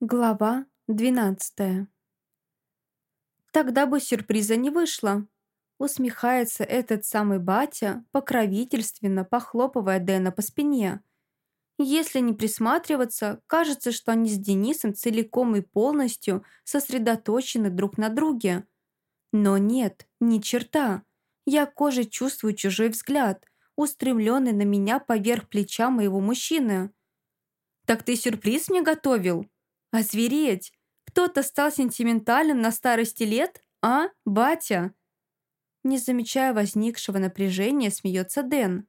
Глава 12 Тогда бы сюрприза не вышло. Усмехается этот самый батя, покровительственно похлопывая Дэна по спине. Если не присматриваться, кажется, что они с Денисом целиком и полностью сосредоточены друг на друге. Но нет, ни черта. Я кожей чувствую чужой взгляд, устремленный на меня поверх плеча моего мужчины. «Так ты сюрприз мне готовил?» Озвереть! Кто-то стал сентиментальным на старости лет, а, батя?» Не замечая возникшего напряжения, смеется Дэн.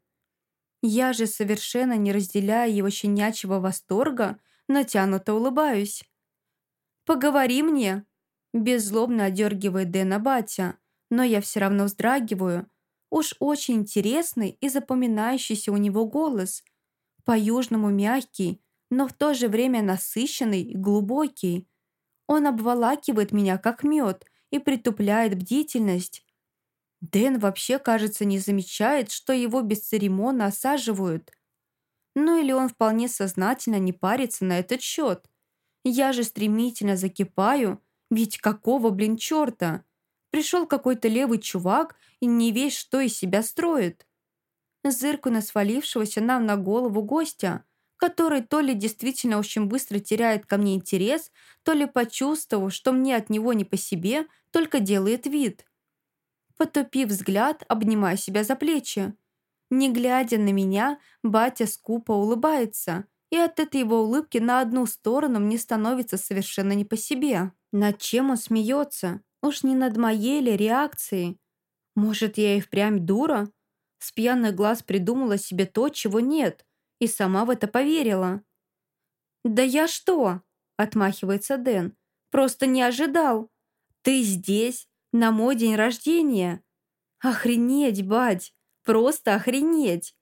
Я же, совершенно не разделяя его щенячьего восторга, натянуто улыбаюсь. «Поговори мне!» Беззлобно одергивает Дэна батя, но я все равно вздрагиваю. Уж очень интересный и запоминающийся у него голос. По-южному мягкий, но в то же время насыщенный и глубокий. Он обволакивает меня, как мед, и притупляет бдительность. Дэн вообще, кажется, не замечает, что его бесцеремонно осаживают. Ну или он вполне сознательно не парится на этот счет. Я же стремительно закипаю, ведь какого, блин, черта? Пришел какой-то левый чувак и не весь что из себя строит. Зырку на свалившегося нам на голову гостя – который то ли действительно очень быстро теряет ко мне интерес, то ли почувствовав, что мне от него не по себе, только делает вид. Потупив взгляд, обнимаю себя за плечи. Не глядя на меня, батя скупо улыбается, и от этой его улыбки на одну сторону мне становится совершенно не по себе. Над чем он смеется? Уж не над моей ли реакцией? Может, я и впрямь дура? С пьяных глаз придумала себе то, чего нет и сама в это поверила. «Да я что?» – отмахивается Дэн. «Просто не ожидал. Ты здесь, на мой день рождения. Охренеть, бать, просто охренеть!»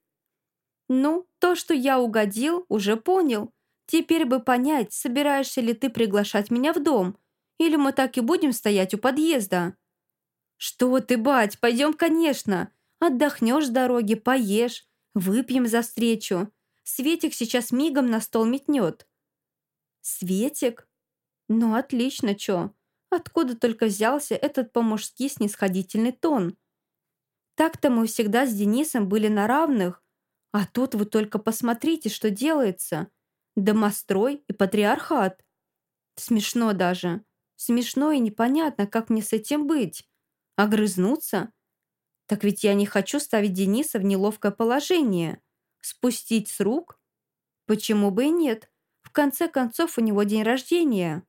«Ну, то, что я угодил, уже понял. Теперь бы понять, собираешься ли ты приглашать меня в дом, или мы так и будем стоять у подъезда?» «Что ты, бать, пойдем, конечно. Отдохнешь с дороги, поешь, выпьем за встречу. Светик сейчас мигом на стол метнет. Светик? Ну, отлично, чё? Откуда только взялся этот по-мужски снисходительный тон? Так-то мы всегда с Денисом были на равных, а тут вы только посмотрите, что делается. Домострой и патриархат. Смешно даже. Смешно и непонятно, как мне с этим быть. Огрызнуться? Так ведь я не хочу ставить Дениса в неловкое положение. Спустить с рук? Почему бы и нет? В конце концов, у него день рождения.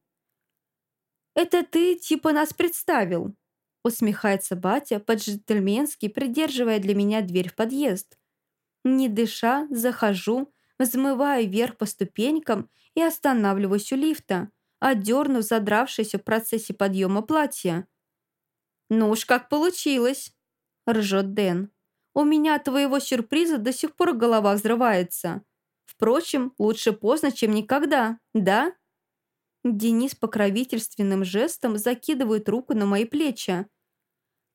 «Это ты типа нас представил?» Усмехается батя, по-джентльменски придерживая для меня дверь в подъезд. Не дыша, захожу, взмываю вверх по ступенькам и останавливаюсь у лифта, отдернув задравшееся в процессе подъема платье. «Ну уж как получилось!» – ржет Дэн. У меня от твоего сюрприза до сих пор голова взрывается. Впрочем, лучше поздно, чем никогда, да?» Денис покровительственным жестом закидывает руку на мои плечи.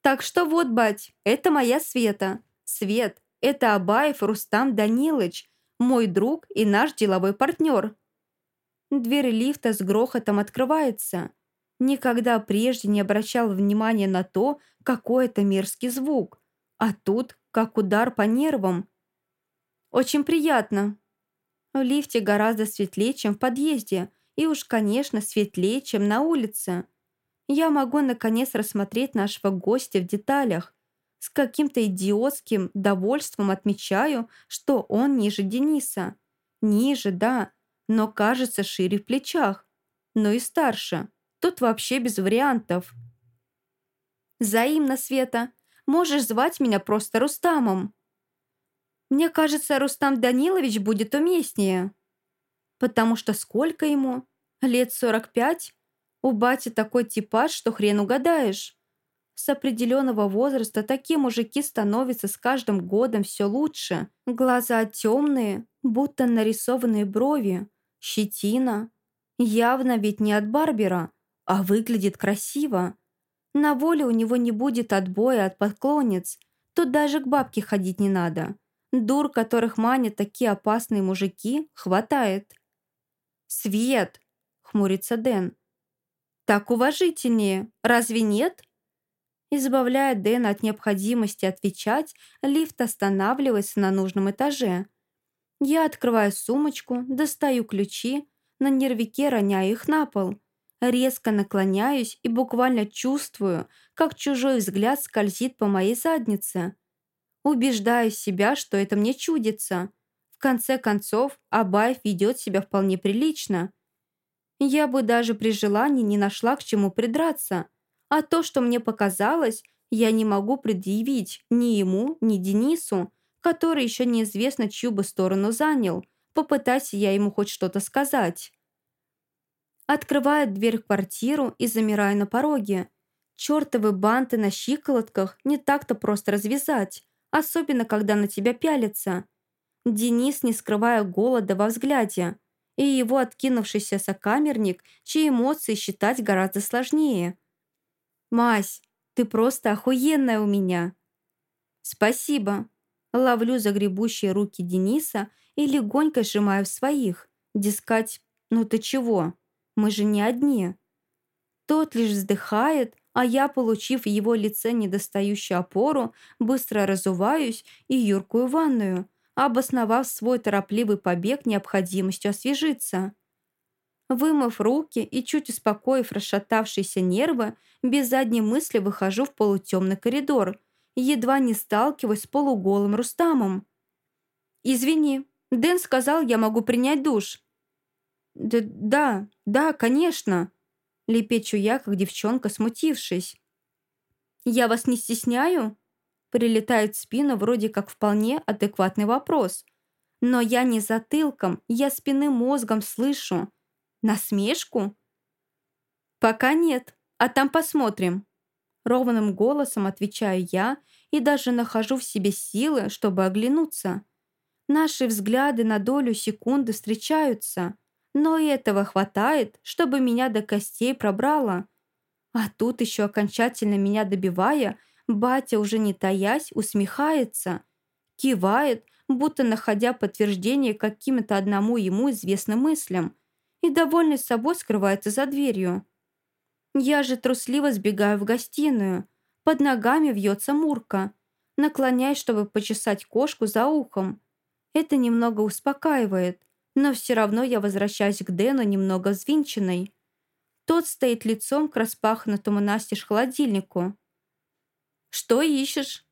«Так что вот, бать, это моя Света. Свет, это Абаев Рустам Данилович, мой друг и наш деловой партнер». Дверь лифта с грохотом открывается. Никогда прежде не обращал внимания на то, какой это мерзкий звук. А тут как удар по нервам. Очень приятно. В лифте гораздо светлее, чем в подъезде, и уж, конечно, светлее, чем на улице. Я могу, наконец, рассмотреть нашего гостя в деталях. С каким-то идиотским довольством отмечаю, что он ниже Дениса. Ниже, да, но кажется шире в плечах. Но и старше. Тут вообще без вариантов. Взаимно, Света. Можешь звать меня просто Рустамом. Мне кажется, Рустам Данилович будет уместнее. Потому что сколько ему? Лет 45? У бати такой типаж, что хрен угадаешь. С определенного возраста такие мужики становятся с каждым годом все лучше. Глаза темные, будто нарисованные брови, щетина. Явно ведь не от Барбера, а выглядит красиво. На воле у него не будет отбоя от подклонниц. Тут даже к бабке ходить не надо. Дур, которых манят такие опасные мужики, хватает. «Свет!» — хмурится Дэн. «Так уважительнее, разве нет?» Избавляя Дэна от необходимости отвечать, лифт останавливается на нужном этаже. Я открываю сумочку, достаю ключи, на нервике роняю их на пол. Резко наклоняюсь и буквально чувствую, как чужой взгляд скользит по моей заднице. Убеждаю себя, что это мне чудится. В конце концов, Абаев ведет себя вполне прилично. Я бы даже при желании не нашла к чему придраться. А то, что мне показалось, я не могу предъявить ни ему, ни Денису, который еще неизвестно чью бы сторону занял. Попытайся я ему хоть что-то сказать. Открывает дверь в квартиру и замираю на пороге. Чёртовы банты на щиколотках не так-то просто развязать, особенно когда на тебя пялятся. Денис, не скрывая голода во взгляде, и его откинувшийся сокамерник, чьи эмоции считать гораздо сложнее. «Мась, ты просто охуенная у меня!» «Спасибо!» Ловлю загребущие руки Дениса и легонько сжимаю в своих. Дескать, ну ты чего? Мы же не одни. Тот лишь вздыхает, а я, получив в его лице недостающую опору, быстро разуваюсь и юркую ванную, обосновав свой торопливый побег необходимостью освежиться. Вымыв руки и чуть успокоив расшатавшиеся нервы, без задней мысли выхожу в полутемный коридор, едва не сталкиваясь с полуголым Рустамом. «Извини, Дэн сказал, я могу принять душ». «Да, да, да, конечно», — лепечу я, как девчонка, смутившись. «Я вас не стесняю?» Прилетает в спину вроде как вполне адекватный вопрос. Но я не затылком, я спинным мозгом слышу. Насмешку? «Пока нет, а там посмотрим». Ровным голосом отвечаю я и даже нахожу в себе силы, чтобы оглянуться. Наши взгляды на долю секунды встречаются, но и этого хватает, чтобы меня до костей пробрало. А тут еще окончательно меня добивая, батя уже не таясь усмехается, кивает, будто находя подтверждение каким-то одному ему известным мыслям, и довольный собой скрывается за дверью. Я же трусливо сбегаю в гостиную. Под ногами вьется Мурка. Наклоняюсь, чтобы почесать кошку за ухом. Это немного успокаивает, но все равно я возвращаюсь к Дэну немного взвинченной. Тот стоит лицом к распахнутому настежь холодильнику. «Что ищешь?»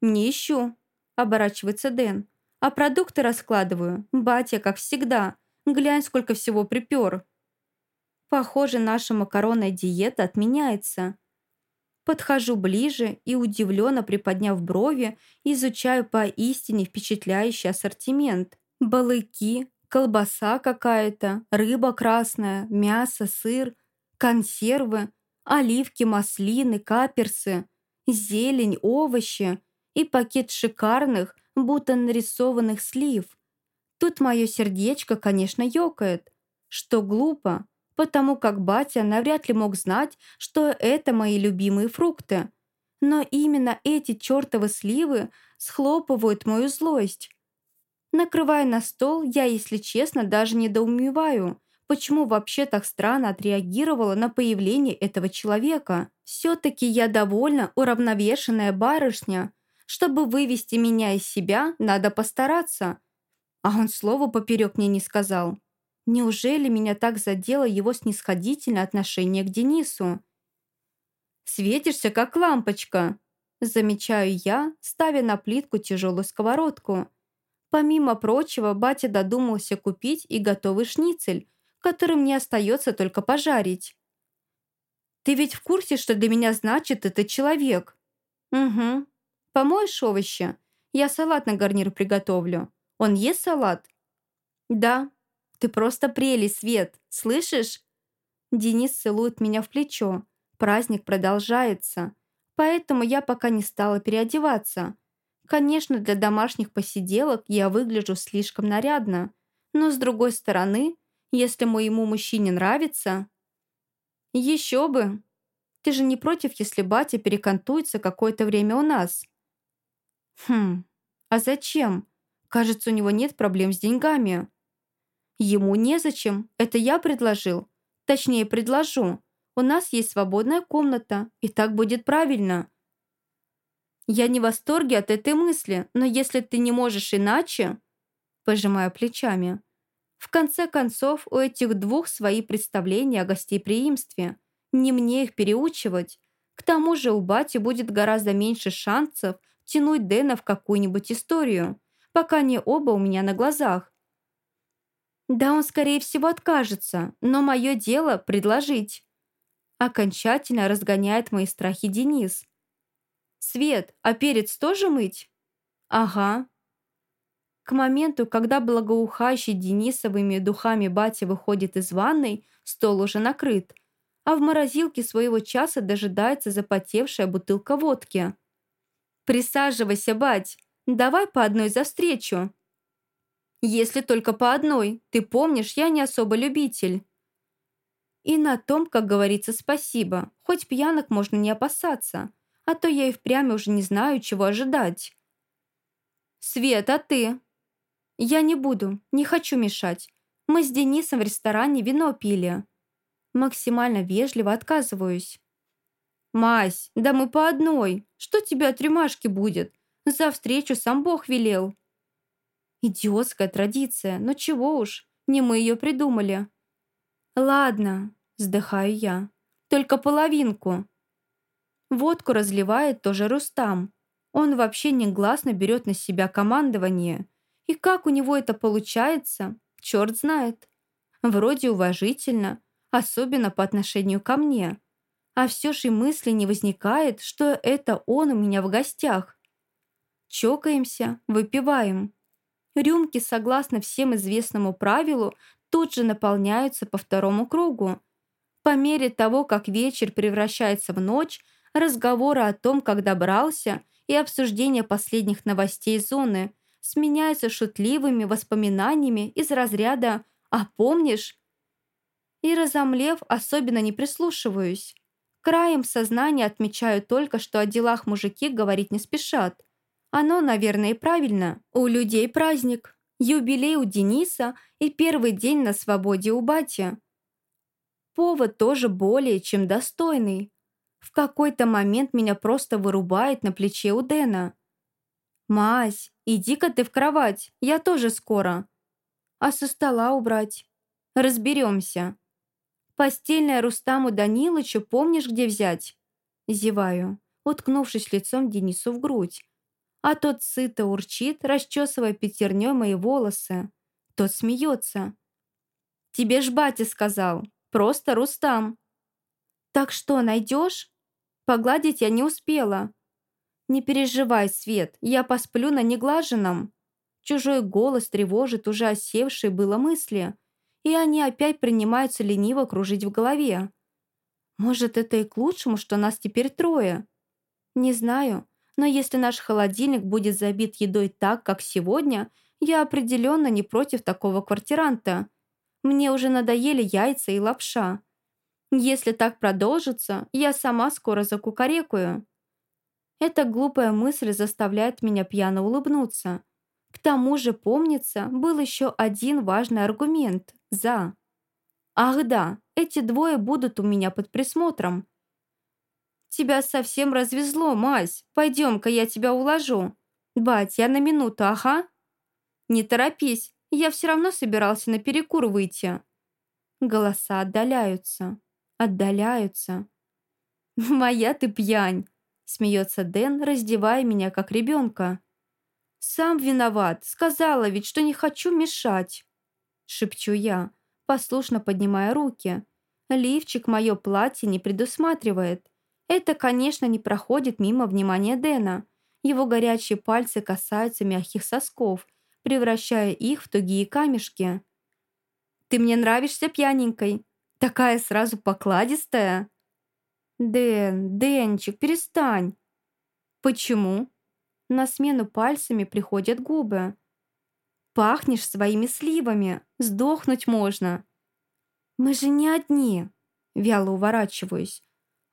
«Не ищу», — оборачивается Дэн. «А продукты раскладываю. Батя, как всегда. Глянь, сколько всего припер». Похоже, наша макаронная диета отменяется. Подхожу ближе и, удивленно приподняв брови, изучаю поистине впечатляющий ассортимент. Балыки, колбаса какая-то, рыба красная, мясо, сыр, консервы, оливки, маслины, каперсы, зелень, овощи и пакет шикарных, будто нарисованных слив. Тут мое сердечко, конечно, ёкает. Что глупо, потому как батя навряд ли мог знать, что это мои любимые фрукты. Но именно эти чертовы сливы схлопывают мою злость. Накрывая на стол, я, если честно, даже недоумеваю, почему вообще так странно отреагировала на появление этого человека. Все-таки я довольно уравновешенная барышня. Чтобы вывести меня из себя, надо постараться. А он слова поперек мне не сказал. Неужели меня так задело его снисходительное отношение к Денису? «Светишься, как лампочка», – замечаю я, ставя на плитку тяжелую сковородку. Помимо прочего, батя додумался купить и готовый шницель, который мне остается только пожарить. «Ты ведь в курсе, что для меня значит этот человек?» «Угу. Помоешь овощи? Я салат на гарнир приготовлю. Он ест салат?» «Да», «Ты просто прелесть, Свет, слышишь?» Денис целует меня в плечо. Праздник продолжается. Поэтому я пока не стала переодеваться. Конечно, для домашних посиделок я выгляжу слишком нарядно. Но с другой стороны, если моему мужчине нравится... Еще бы! Ты же не против, если батя перекантуется какое-то время у нас? Хм, а зачем? Кажется, у него нет проблем с деньгами. Ему незачем, это я предложил. Точнее, предложу. У нас есть свободная комната, и так будет правильно. Я не в восторге от этой мысли, но если ты не можешь иначе... Пожимаю плечами. В конце концов, у этих двух свои представления о гостеприимстве. Не мне их переучивать. К тому же у бати будет гораздо меньше шансов тянуть Дэна в какую-нибудь историю, пока они оба у меня на глазах. Да, он, скорее всего, откажется, но мое дело – предложить. Окончательно разгоняет мои страхи Денис. «Свет, а перец тоже мыть?» «Ага». К моменту, когда благоухающий Денисовыми духами батя выходит из ванной, стол уже накрыт, а в морозилке своего часа дожидается запотевшая бутылка водки. «Присаживайся, бать, давай по одной за встречу». Если только по одной. Ты помнишь, я не особо любитель. И на том, как говорится, спасибо. Хоть пьянок можно не опасаться. А то я и впрямь уже не знаю, чего ожидать. Свет, а ты? Я не буду, не хочу мешать. Мы с Денисом в ресторане вино пили. Максимально вежливо отказываюсь. «Мась, да мы по одной. Что тебе от рюмашки будет? За встречу сам Бог велел». Идиотская традиция, но чего уж, не мы ее придумали. Ладно, вздыхаю я, только половинку. Водку разливает тоже Рустам. Он вообще негласно берет на себя командование. И как у него это получается, черт знает. Вроде уважительно, особенно по отношению ко мне. А все же и мысли не возникает, что это он у меня в гостях. Чокаемся, выпиваем. Рюмки, согласно всем известному правилу, тут же наполняются по второму кругу. По мере того, как вечер превращается в ночь, разговоры о том, как добрался, и обсуждение последних новостей зоны сменяются шутливыми воспоминаниями из разряда «А помнишь?». И разомлев, особенно не прислушиваюсь. Краем сознания отмечаю только, что о делах мужики говорить не спешат – оно, наверное, и правильно. У людей праздник. Юбилей у Дениса и первый день на свободе у бати. Повод тоже более чем достойный. В какой-то момент меня просто вырубает на плече у Дэна. «Мась, иди-ка ты в кровать, я тоже скоро». «А со стола убрать?» «Разберемся». «Постельное Рустаму Данилычу помнишь, где взять?» Зеваю, уткнувшись лицом Денису в грудь а тот сыто урчит, расчесывая пятерней мои волосы. Тот смеется. «Тебе ж батя сказал. Просто Рустам». «Так что, найдешь?» Погладить я не успела. «Не переживай, Свет, я посплю на неглаженном». Чужой голос тревожит уже осевшие было мысли, и они опять принимаются лениво кружить в голове. Может, это и к лучшему, что нас теперь трое? Не знаю, но если наш холодильник будет забит едой так, как сегодня, я определенно не против такого квартиранта. Мне уже надоели яйца и лапша. Если так продолжится, я сама скоро закукарекую. Эта глупая мысль заставляет меня пьяно улыбнуться. К тому же, помнится, был еще один важный аргумент «за». Ах да, эти двое будут у меня под присмотром. «Тебя совсем развезло, мась. Пойдем-ка, я тебя уложу. Бать, я на минуту, ага?» «Не торопись, я все равно собирался на перекур выйти». Голоса отдаляются, отдаляются. «Моя ты пьянь!» — смеется Дэн, раздевая меня как ребенка. «Сам виноват, сказала ведь, что не хочу мешать!» Шепчу я, послушно поднимая руки. Лифчик мое платье не предусматривает. Это, конечно, не проходит мимо внимания Дэна. Его горячие пальцы касаются мягких сосков, превращая их в тугие камешки. «Ты мне нравишься пьяненькой. Такая сразу покладистая». «Дэн, Дэнчик, перестань». «Почему?» На смену пальцами приходят губы. «Пахнешь своими сливами. Сдохнуть можно». «Мы же не одни». Вяло уворачиваюсь.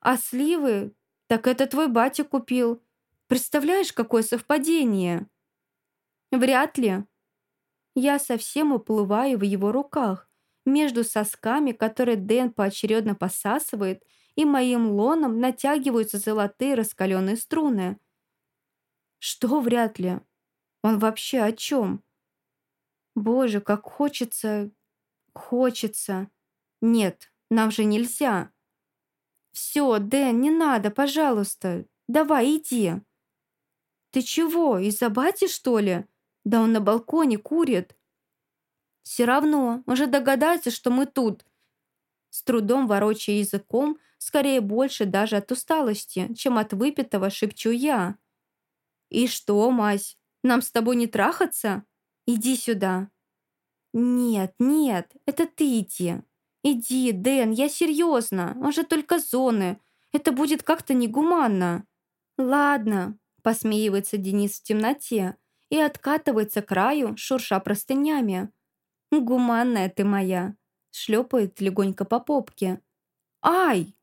А сливы? Так это твой батя купил. Представляешь, какое совпадение? Вряд ли. Я совсем уплываю в его руках. Между сосками, которые Дэн поочередно посасывает, и моим лоном натягиваются золотые раскаленные струны. Что вряд ли? Он вообще о чем? Боже, как хочется... Хочется. Нет, нам же нельзя. Все, Дэн, не надо, пожалуйста. Давай, иди. Ты чего, из-за бати, что ли? Да он на балконе курит. Все равно, он же догадается, что мы тут. С трудом ворочая языком, скорее больше даже от усталости, чем от выпитого, шепчу я. «И что, мась, нам с тобой не трахаться? Иди сюда». «Нет, нет, это ты иди. Иди, Дэн, я серьезно, он же только зоны. Это будет как-то негуманно». «Ладно», – посмеивается Денис в темноте и откатывается к краю, шурша простынями. «Гуманная ты моя», – шлепает легонько по попке. «Ай!»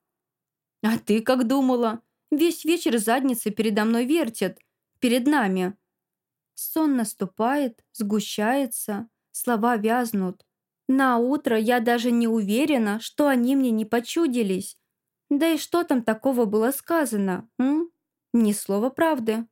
«А ты как думала? Весь вечер задницы передо мной вертят. Перед нами». Сон наступает, сгущается, слова вязнут. На утро я даже не уверена, что они мне не почудились. Да и что там такого было сказано, м? Ни слова правды.